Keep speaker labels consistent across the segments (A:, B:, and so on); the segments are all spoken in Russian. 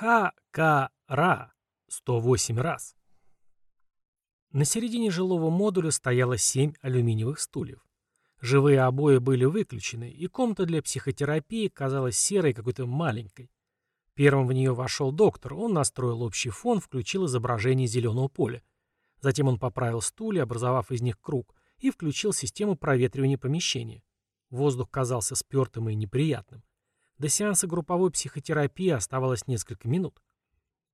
A: Ха-ка-ра 108 раз. На середине жилого модуля стояло семь алюминиевых стульев. Живые обои были выключены, и комната для психотерапии казалась серой какой-то маленькой. Первым в нее вошел доктор, он настроил общий фон, включил изображение зеленого поля. Затем он поправил стулья, образовав из них круг, и включил систему проветривания помещения. Воздух казался спертым и неприятным. До сеанса групповой психотерапии оставалось несколько минут.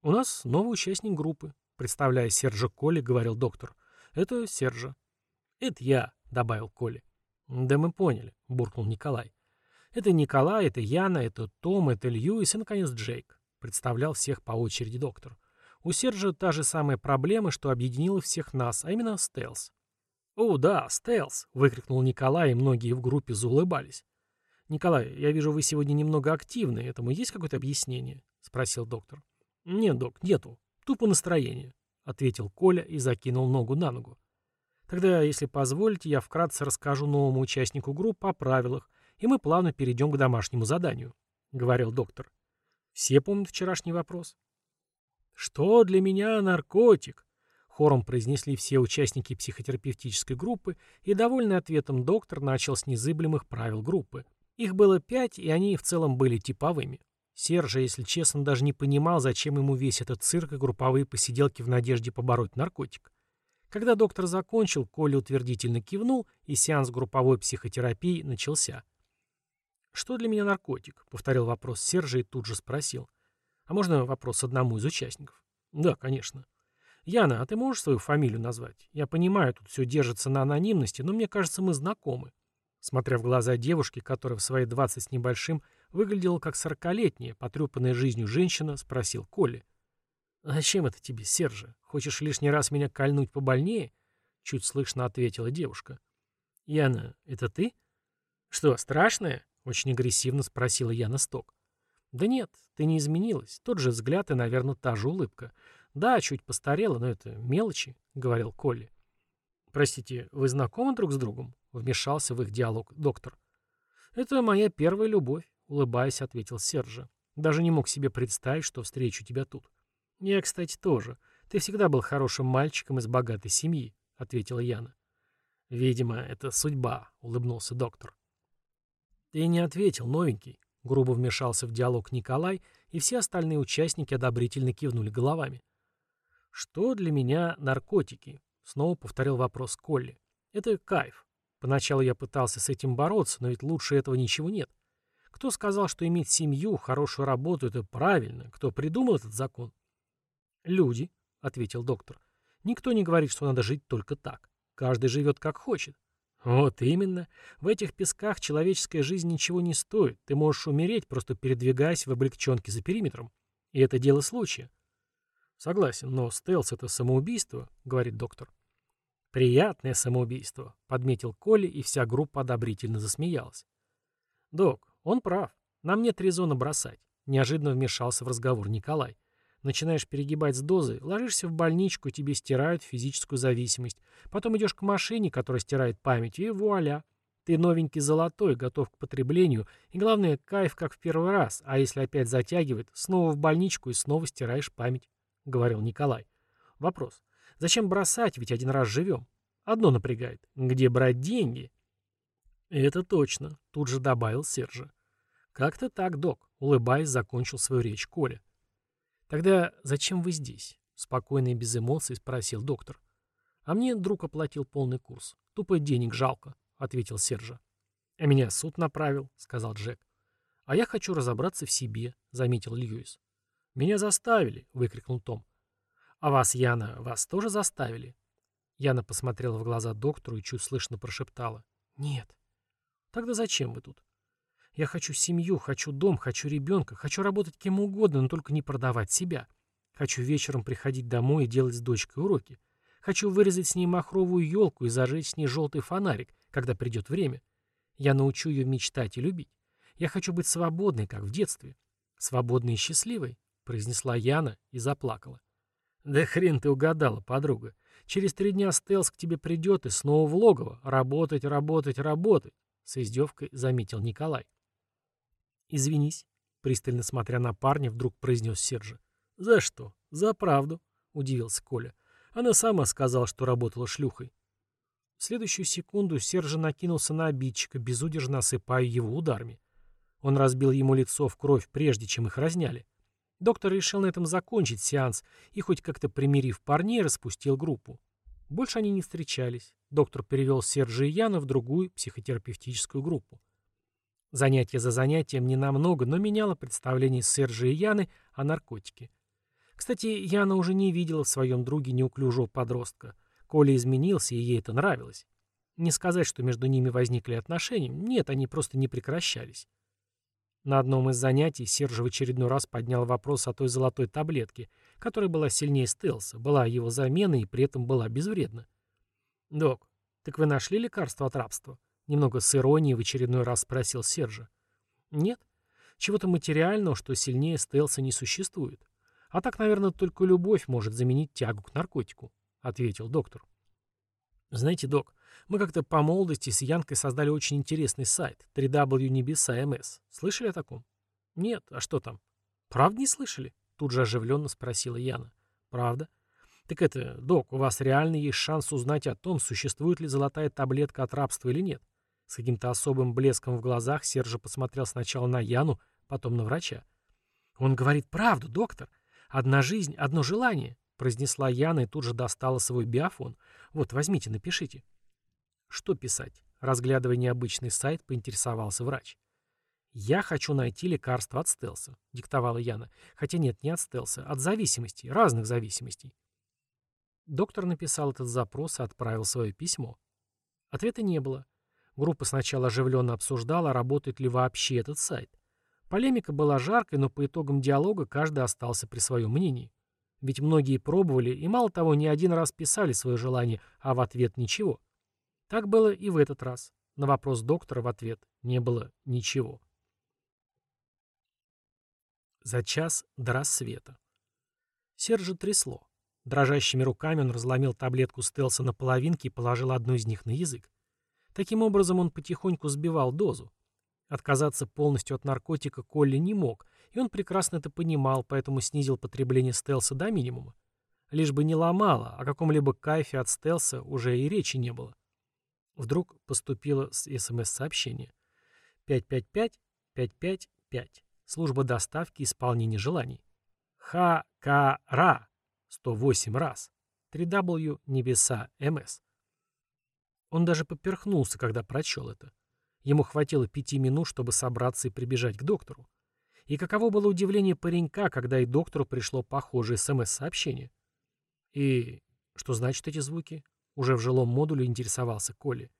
A: «У нас новый участник группы», — представляя Сержа Коли, говорил доктор. «Это Сержа». «Это я», — добавил Коли. «Да мы поняли», — буркнул Николай. «Это Николай, это Яна, это Том, это Льюис и, наконец, Джейк», — представлял всех по очереди доктор. «У Сержа та же самая проблема, что объединила всех нас, а именно стелс». «О, да, стелс!» — выкрикнул Николай, и многие в группе заулыбались. «Николай, я вижу, вы сегодня немного активны. Этому есть какое-то объяснение?» — спросил доктор. «Нет, док, нету. Тупо настроение», — ответил Коля и закинул ногу на ногу. «Тогда, если позволите, я вкратце расскажу новому участнику группы о правилах, и мы плавно перейдем к домашнему заданию», — говорил доктор. «Все помнят вчерашний вопрос?» «Что для меня наркотик?» Хором произнесли все участники психотерапевтической группы, и, довольный ответом доктор, начал с незыблемых правил группы. Их было пять, и они в целом были типовыми. Сержа, если честно, даже не понимал, зачем ему весь этот цирк и групповые посиделки в надежде побороть наркотик. Когда доктор закончил, Коля утвердительно кивнул, и сеанс групповой психотерапии начался. «Что для меня наркотик?» — повторил вопрос Сержа и тут же спросил. «А можно вопрос одному из участников?» «Да, конечно». «Яна, а ты можешь свою фамилию назвать? Я понимаю, тут все держится на анонимности, но мне кажется, мы знакомы». Смотря в глаза девушки, которая в свои двадцать с небольшим выглядела как сорокалетняя, потрепанная жизнью женщина, спросил Колли. «Зачем это тебе, Сержа? Хочешь лишний раз меня кольнуть побольнее?» Чуть слышно ответила девушка. «Яна, это ты?» «Что, страшное?» — очень агрессивно спросила Яна Сток. «Да нет, ты не изменилась. Тот же взгляд и, наверное, та же улыбка. Да, чуть постарела, но это мелочи», — говорил Колли. «Простите, вы знакомы друг с другом?» — вмешался в их диалог доктор. «Это моя первая любовь», — улыбаясь, ответил Сержа. «Даже не мог себе представить, что встречу тебя тут». «Я, кстати, тоже. Ты всегда был хорошим мальчиком из богатой семьи», — ответила Яна. «Видимо, это судьба», — улыбнулся доктор. «Ты не ответил, новенький», — грубо вмешался в диалог Николай, и все остальные участники одобрительно кивнули головами. «Что для меня наркотики?» — снова повторил вопрос Колли. «Это кайф. Поначалу я пытался с этим бороться, но ведь лучше этого ничего нет. Кто сказал, что иметь семью, хорошую работу — это правильно? Кто придумал этот закон?» «Люди», — ответил доктор. «Никто не говорит, что надо жить только так. Каждый живет как хочет. Вот именно. В этих песках человеческая жизнь ничего не стоит. Ты можешь умереть, просто передвигаясь в облегченке за периметром. И это дело случая. Согласен, но стелс — это самоубийство, говорит доктор. Приятное самоубийство, подметил Колли, и вся группа одобрительно засмеялась. Док, он прав. Нам нет резона бросать. Неожиданно вмешался в разговор Николай. Начинаешь перегибать с дозой, ложишься в больничку, тебе стирают физическую зависимость. Потом идешь к машине, которая стирает память, и вуаля. Ты новенький золотой, готов к потреблению, и главное, кайф как в первый раз, а если опять затягивает, снова в больничку и снова стираешь память, — говорил Николай. Вопрос. Зачем бросать, ведь один раз живем? Одно напрягает. Где брать деньги? Это точно, тут же добавил Сержа. Как-то так, док, улыбаясь, закончил свою речь Коля. «Тогда зачем вы здесь?» — спокойно и без эмоций спросил доктор. «А мне друг оплатил полный курс. Тупо денег жалко», — ответил Сержа. «А меня суд направил», — сказал Джек. «А я хочу разобраться в себе», — заметил Льюис. «Меня заставили», — выкрикнул Том. «А вас, Яна, вас тоже заставили?» Яна посмотрела в глаза доктору и чуть слышно прошептала. «Нет». «Тогда зачем вы тут?» Я хочу семью, хочу дом, хочу ребенка, хочу работать кем угодно, но только не продавать себя. Хочу вечером приходить домой и делать с дочкой уроки. Хочу вырезать с ней махровую елку и зажечь с ней желтый фонарик, когда придет время. Я научу ее мечтать и любить. Я хочу быть свободной, как в детстве. Свободной и счастливой, произнесла Яна и заплакала. Да хрен ты угадала, подруга. Через три дня Стелс к тебе придет и снова в логово. Работать, работать, работать, с издевкой заметил Николай. «Извинись», Пристально смотря на парня, вдруг произнес Сержа. «За что? За правду», — удивился Коля. Она сама сказала, что работала шлюхой. В следующую секунду Сержа накинулся на обидчика, безудержно осыпая его ударами. Он разбил ему лицо в кровь, прежде чем их разняли. Доктор решил на этом закончить сеанс и, хоть как-то примирив парней, распустил группу. Больше они не встречались. Доктор перевел Сержа и Яну в другую психотерапевтическую группу. Занятие за занятием ненамного, но меняло представление Сержа и Яны о наркотике. Кстати, Яна уже не видела в своем друге неуклюжего подростка. Коля изменился, и ей это нравилось. Не сказать, что между ними возникли отношения. Нет, они просто не прекращались. На одном из занятий Серж в очередной раз поднял вопрос о той золотой таблетке, которая была сильнее стелса, была его заменой и при этом была безвредна. «Док, так вы нашли лекарство от рабства?» Немного с иронией в очередной раз спросил Сержа. «Нет. Чего-то материального, что сильнее стелса, не существует. А так, наверное, только любовь может заменить тягу к наркотику», — ответил доктор. «Знаете, док, мы как-то по молодости с Янкой создали очень интересный сайт 3W Небеса МС. Слышали о таком?» «Нет. А что там?» «Правда не слышали?» Тут же оживленно спросила Яна. «Правда?» Так это, док, у вас реально есть шанс узнать о том, существует ли золотая таблетка от рабства или нет. С каким-то особым блеском в глазах Сержа посмотрел сначала на Яну, потом на врача. «Он говорит правду, доктор. Одна жизнь, одно желание», — произнесла Яна и тут же достала свой биофон. «Вот, возьмите, напишите». «Что писать?» Разглядывая необычный сайт, поинтересовался врач. «Я хочу найти лекарство от стелса», — диктовала Яна. «Хотя нет, не от стелса, от зависимостей, разных зависимостей». Доктор написал этот запрос и отправил свое письмо. Ответа не было. Группа сначала оживленно обсуждала, работает ли вообще этот сайт. Полемика была жаркой, но по итогам диалога каждый остался при своем мнении. Ведь многие пробовали и, мало того, не один раз писали свое желание, а в ответ ничего. Так было и в этот раз. На вопрос доктора в ответ не было ничего. За час до рассвета. Сержа трясло. Дрожащими руками он разломил таблетку стелса на половинки и положил одну из них на язык. Таким образом он потихоньку сбивал дозу. Отказаться полностью от наркотика Колли не мог, и он прекрасно это понимал, поэтому снизил потребление стелса до минимума. Лишь бы не ломало, о каком-либо кайфе от стелса уже и речи не было. Вдруг поступило СМС-сообщение. 555-555. Служба доставки исполнения желаний. Ха-ка-ра. 108 раз. 3W небеса МС. Он даже поперхнулся, когда прочел это. Ему хватило пяти минут, чтобы собраться и прибежать к доктору. И каково было удивление паренька, когда и доктору пришло похожее СМС-сообщение. И что значит эти звуки? Уже в жилом модуле интересовался Коля.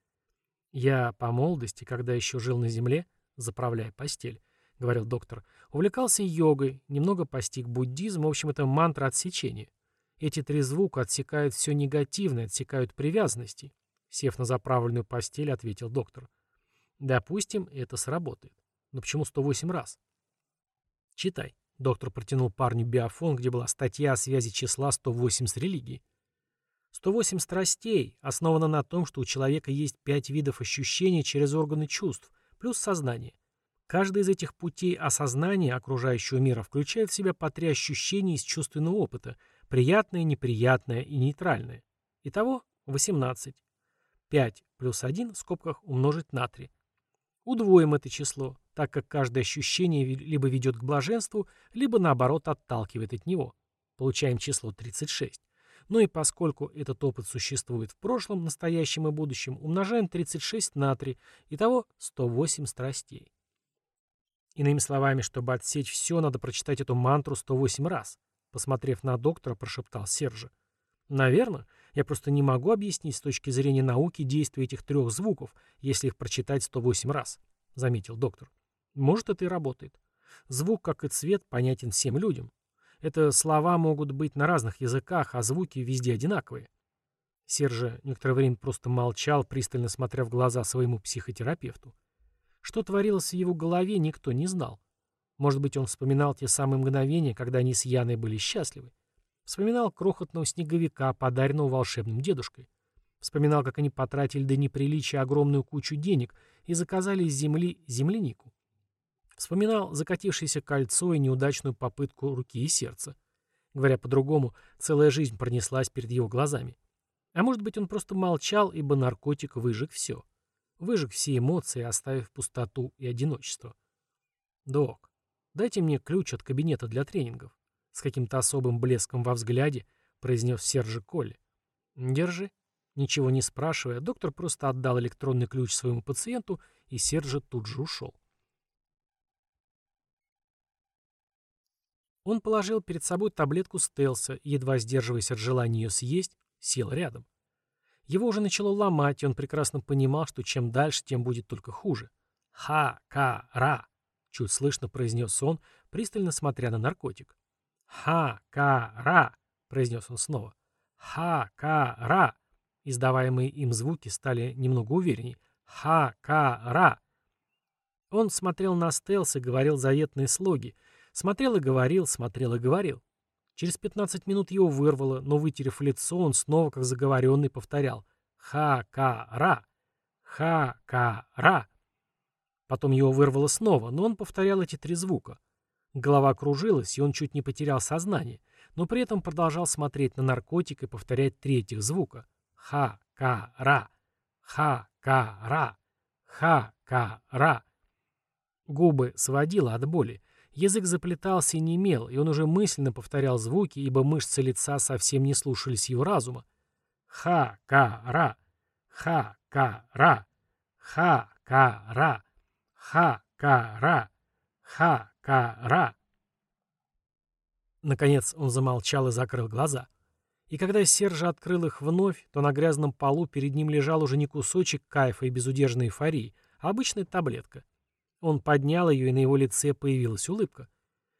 A: Я по молодости, когда еще жил на земле, заправляя постель, — говорил доктор, — увлекался йогой, немного постиг буддизм, в общем, это мантра отсечения. Эти три звука отсекают все негативное, отсекают привязанности. Сев на заправленную постель, ответил доктор. Допустим, это сработает. Но почему 108 раз? Читай. Доктор протянул парню биофон, где была статья о связи числа 108 с религией. 108 страстей основано на том, что у человека есть пять видов ощущений через органы чувств, плюс сознание. Каждый из этих путей осознания окружающего мира включает в себя по три ощущения из чувственного опыта – приятное, неприятное и нейтральное. Итого 18. 5 плюс 1 в скобках умножить на 3. Удвоим это число, так как каждое ощущение либо ведет к блаженству, либо наоборот отталкивает от него. Получаем число 36. Ну и поскольку этот опыт существует в прошлом, настоящем и будущем, умножаем 36 на 3, итого 108 страстей. Иными словами, чтобы отсечь все, надо прочитать эту мантру 108 раз. Посмотрев на доктора, прошептал Сержа. Наверное. Я просто не могу объяснить с точки зрения науки действия этих трех звуков, если их прочитать 108 раз, заметил доктор. Может, это и работает. Звук, как и цвет, понятен всем людям. Это слова могут быть на разных языках, а звуки везде одинаковые. Сержа некоторое время просто молчал, пристально смотря в глаза своему психотерапевту. Что творилось в его голове, никто не знал. Может быть, он вспоминал те самые мгновения, когда они с Яной были счастливы. Вспоминал крохотного снеговика, подаренного волшебным дедушкой. Вспоминал, как они потратили до неприличия огромную кучу денег и заказали из земли землянику. Вспоминал закатившееся кольцо и неудачную попытку руки и сердца. Говоря по-другому, целая жизнь пронеслась перед его глазами. А может быть, он просто молчал, ибо наркотик выжег все. Выжег все эмоции, оставив пустоту и одиночество. «Док, дайте мне ключ от кабинета для тренингов», с каким-то особым блеском во взгляде произнес Сержи Колли. «Держи». Ничего не спрашивая, доктор просто отдал электронный ключ своему пациенту, и Сержи тут же ушел. Он положил перед собой таблетку стелса едва сдерживаясь от желания ее съесть, сел рядом. Его уже начало ломать, и он прекрасно понимал, что чем дальше, тем будет только хуже. «Ха-ка-ра!» — чуть слышно произнес он, пристально смотря на наркотик. «Ха-ка-ра!» — произнес он снова. «Ха-ка-ра!» Издаваемые им звуки стали немного увереннее. «Ха-ка-ра!» Он смотрел на стелс и говорил заветные слоги, Смотрел и говорил, смотрел и говорил. Через 15 минут его вырвало, но, вытерев лицо, он снова, как заговоренный, повторял «Ха-ка-ра! Ха-ка-ра!». Потом его вырвало снова, но он повторял эти три звука. Голова кружилась, и он чуть не потерял сознание, но при этом продолжал смотреть на наркотик и повторять три этих звука. «Ха-ка-ра! Ха-ка-ра! Ха-ка-ра!». Губы сводило от боли, Язык заплетался и немел, и он уже мысленно повторял звуки, ибо мышцы лица совсем не слушались его разума. Ха-ка-ра! Ха-ка-ра! Ха-ка-ра! Ха-ка-ра! Ха-ка-ра! Наконец он замолчал и закрыл глаза. И когда Сержа открыл их вновь, то на грязном полу перед ним лежал уже не кусочек кайфа и безудержной эйфории, а обычная таблетка — он поднял ее, и на его лице появилась улыбка.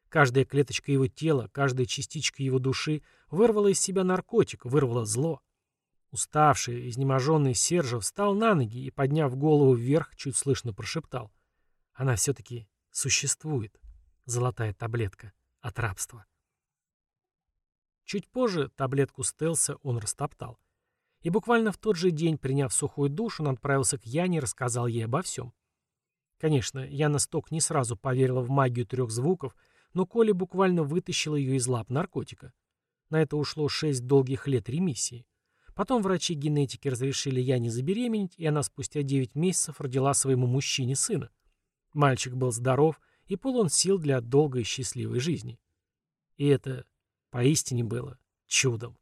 A: Каждая клеточка его тела, каждая частичка его души вырвала из себя наркотик, вырвала зло. Уставший, изнеможенный Сержа встал на ноги и, подняв голову вверх, чуть слышно прошептал. Она все-таки существует. Золотая таблетка от рабства. Чуть позже таблетку стелса он растоптал. И буквально в тот же день, приняв сухой душ, он отправился к Яне и рассказал ей обо всем. Конечно, Яна Сток не сразу поверила в магию трех звуков, но Коля буквально вытащила ее из лап наркотика. На это ушло шесть долгих лет ремиссии. Потом врачи-генетики разрешили Яне забеременеть, и она спустя девять месяцев родила своему мужчине сына. Мальчик был здоров и полон сил для долгой и счастливой жизни. И это поистине было чудом.